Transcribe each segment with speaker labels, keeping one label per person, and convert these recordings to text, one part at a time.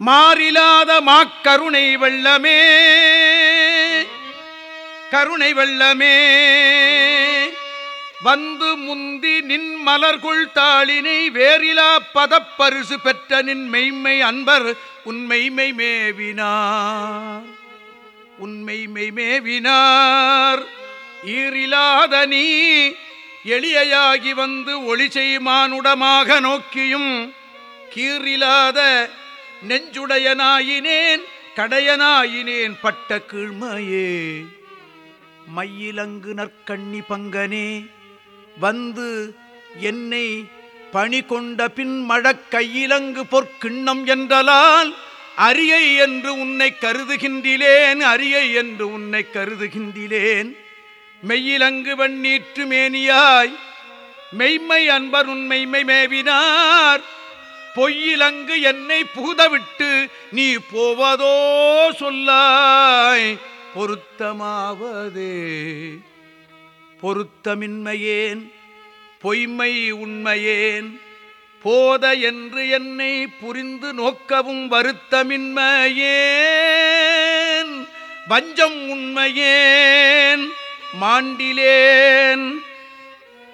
Speaker 1: மாறிலாத மாக்கருணை வெள்ளமே கருணை வெள்ளமே வந்து முந்தி நின் மலர்குள் தாளினை வேறிலா பதப்பரிசு பெற்ற நின் மெய்மை அன்பர் உன்மெய்மை மேவினார். உன்மெய்மை மேவினார். ஈரிலாத நீ எளியாகி வந்து ஒளி செய்மானுடமாக நோக்கியும் கீறிலாத நெஞ்சுடையனாயினேன் கடையனாயினேன் பட்ட கீழ்மையே. மையிலங்கு நற்கண்ணி பங்கனே வந்து என்னை பணி கொண்ட பின் மழக்கையிலங்கு பொற்கிண்ணம் என்றலால் அரியை என்று உன்னை கருதுகின்றிலேன் அரியை என்று உன்னை கருதுகின்றிலேன் மெய்யிலங்கு வண்ணீற்று மேனியாய் மெய்மை அன்பர் உண்மைமை மேவினார் பொய்யிலங்கு என்னை புகுதவிட்டு நீ போவதோ சொல்லாய். பொருத்தமாவதே. பொருத்தமின்மையேன் பொய்மை உண்மையேன். போத என்று என்னை புரிந்து நோக்கவும் வருத்தமின்மையேன். வஞ்சம் உண்மையேன் மாண்டிலேன்.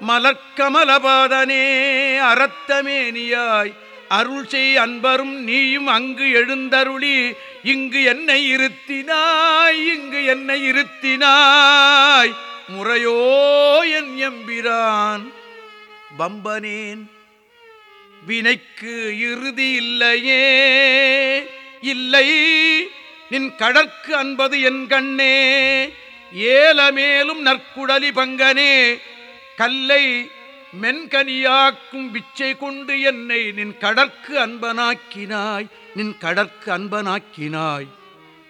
Speaker 1: மலர்க்கமலபாதனே அறத்தமேனியாய். அருள் செய் அன்பரும் நீயும் அங்கு எழுந்தருளி இங்கு என்னை இருத்தினாய் இங்கு என்னை இருத்தினாய். முறையோ என் எம்பிரான் பம்பனேன் வினைக்கு இறுதி இல்லையே. இல்லை நின் கடற்கு அன்பது என் கண்ணே ஏலமேலும் நற்குடலி பங்கனே கல்லை மென்கனியாக்கும் பிச்சை கொண்டு என்னை நின் கடற்கு அன்பனாக்கினாய் நின் கடற்கு அன்பனாக்கினாய்.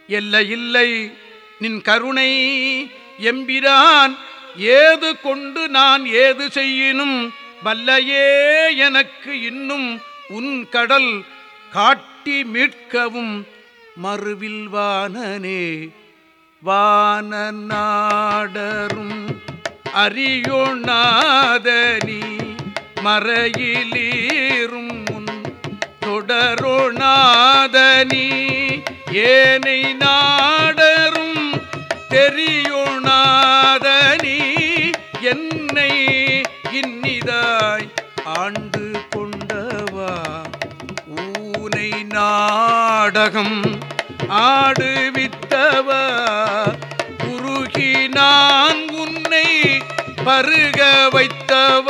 Speaker 1: எல்லை இல்லை நின் கருணை எம்பிரான் ஏது கொண்டு நான் ஏது செய்யினும் வல்லையே எனக்கு இன்னும் உன் கடல் காட்டி மீட்கவும் மறுவில் வானனே வான நாடரும் அறியுணாதனி மறையிலீரும் முன் தொடரொணாதனி ஏனை நாடரும் தெரியுணாதனி என்னை இன்னிதாய் ஆண்டு கொண்டவா? ஊனை நாடகம் ஆடுவித்தவா? பருக வைத்தவ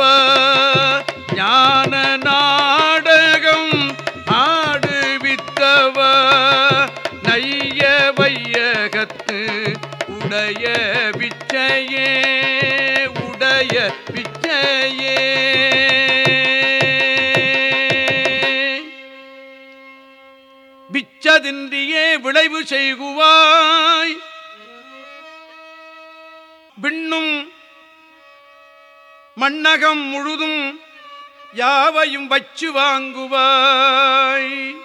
Speaker 1: ஞான நாடகம் ஆடுவித்தவ நைய வையகத்து உடைய பிச்சையே உடைய பிச்சையே. பிச்சதின்றியே விளைவு செய்குவாய். விண்ணும் மண்ணகம் முழுதும் யாவையும் வச்சு வாங்குவாய்?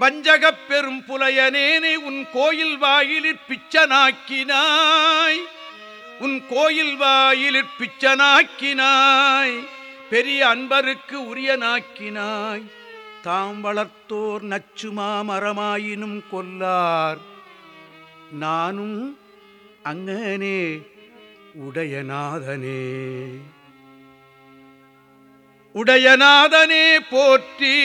Speaker 1: வஞ்சகப் பெரும் புலையனேனை உன் கோயில் வாயிலிற் பிச்சனாக்கினாய். உன் கோயில் வாயிலிற் பிச்சனாக்கினாய். பெரிய அன்பருக்கு உரியனாக்கினாய். தாம் வளர்த்தோர் நச்சுமா மரமாயினும் கொல்லார். நானும் அங்கனே உடையநாதனே. உடையநாதனே போற்றி.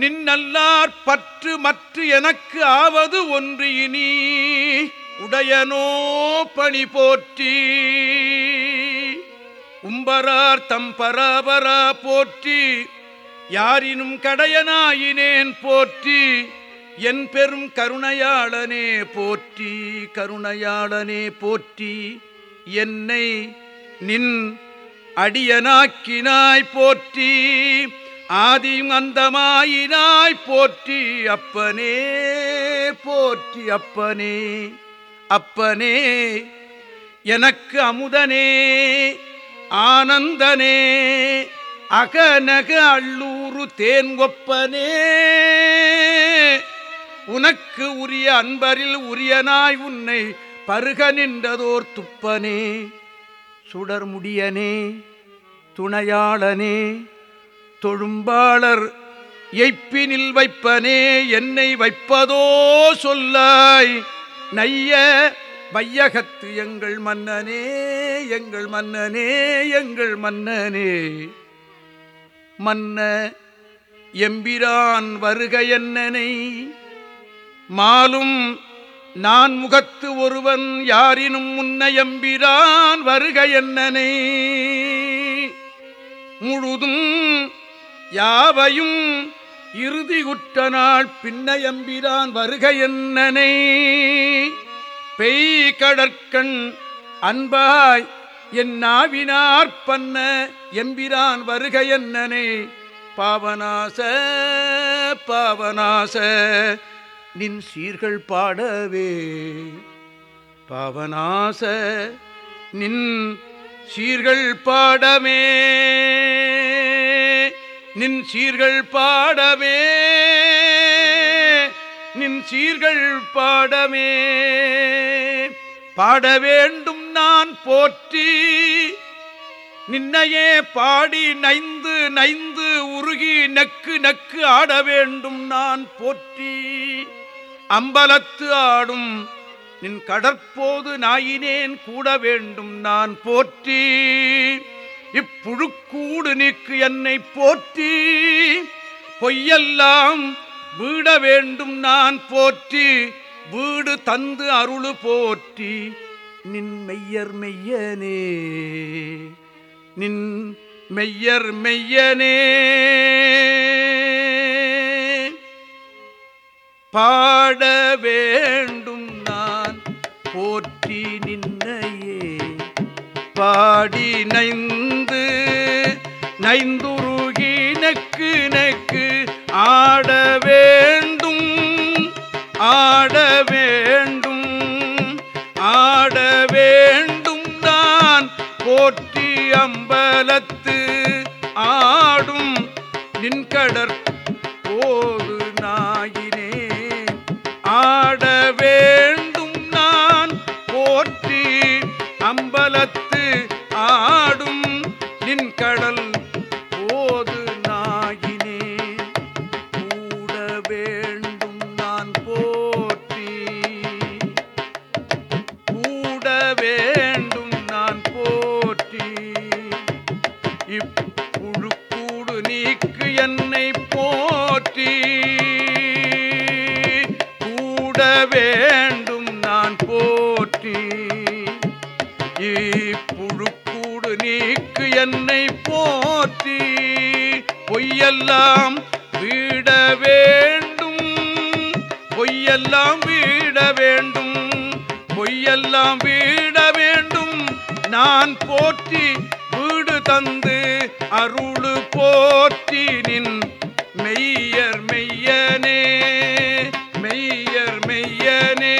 Speaker 1: நின்னல்லார் பற்று மற்ற எனக்கு ஆவது ஒன்று இனி. உடையனோ பணி போற்றி. உம்பரார் தம் பராபரா போற்றி. யாரினும் கடையனாயினேன் போற்றி. என் பெரும் கருணையாளனே போற்றி கருணையாளனே போற்றி. என்னை நின் அடியனாக்கினாய் போற்றி ஆதியும் அந்தமாயினாய் போற்றி. அப்பனே போற்றி அப்பனே அப்பனே எனக்கு அமுதனே ஆனந்தனே அகநக அள்ளூரு தேன்கொப்பனே உனக்கு உரிய அன்பரில் உரியனாய் உன்னை பருக நின்றதோர் துப்பனே. சுடர்முடியனே துணையாளனே தொழும்பாளர் எய்ப்பினில் வைப்பனே என்னை வைப்பதோ சொல்லாய். நைய வையகத்து எங்கள் மன்னனே எங்கள் மன்னனே எங்கள் மன்னனே. மன்ன எம்பிரான் வருக என்னனை மாலும் நான் முகத்து ஒருவன் யாரினும் முன்ன எம்பிரான் வருக என்னனை. முழுதும் யாவையும் இறுதி குற்ற நாள் பின்னையம்பிரான் வருக என்னனை. பெய் கடற்கண் அன்பாய் என் நாவினார் பண்ண எம்பிரான் வருக என்னனை. பாவனாச பாவனாச நின் சீர்கள் பாடவே. பாவனாச நின் சீர்கள் பாடமே. நின் சீர்கள் பாடமே. நின் சீர்கள் பாடமே. பாட வேண்டும் நான் போற்றி. நின்னையே பாடி நைந்து நைந்து உருகி நக்கு நக்கு ஆட வேண்டும் நான் போற்றி. அம்பலத்து ஆடும் நின் கடற்போது நாயினேன் கூட வேண்டும் நான் போற்றி. இப்புழுக்கூடு நீக்கு என்னை போற்றி. பொய்யெல்லாம் வீட வேண்டும் நான் போற்றி. வீடு தந்து அருளு போற்றி. நின் மெய்யர் மெய்யனே. நின் மெய்யர் மெய்யனே. பா பாட வேண்டும் நான். போற்றி நின்னையே. பாடி நைந்து நைந்துருகி நக்கு நக்கு ஆட வேண்டும். ஆட வேண்டும். ஆட வேண்டும் நான். போற்றி அம்பலத்து ஆடும் நின்கடற் போது நாயினே. ஆடவே வேண்டும் நான் போற்றி. இப்புழுக்கூடு நீக்கு என்னை போற்றி. பொய்யெல்லாம் வீட வேண்டும். பொய்யெல்லாம் வீட வேண்டும். பொய்யெல்லாம் வீட வேண்டும். நான் போற்றி வீடு தந்து அருள் போற்றி. நின் மெய்யர் மெய்யனே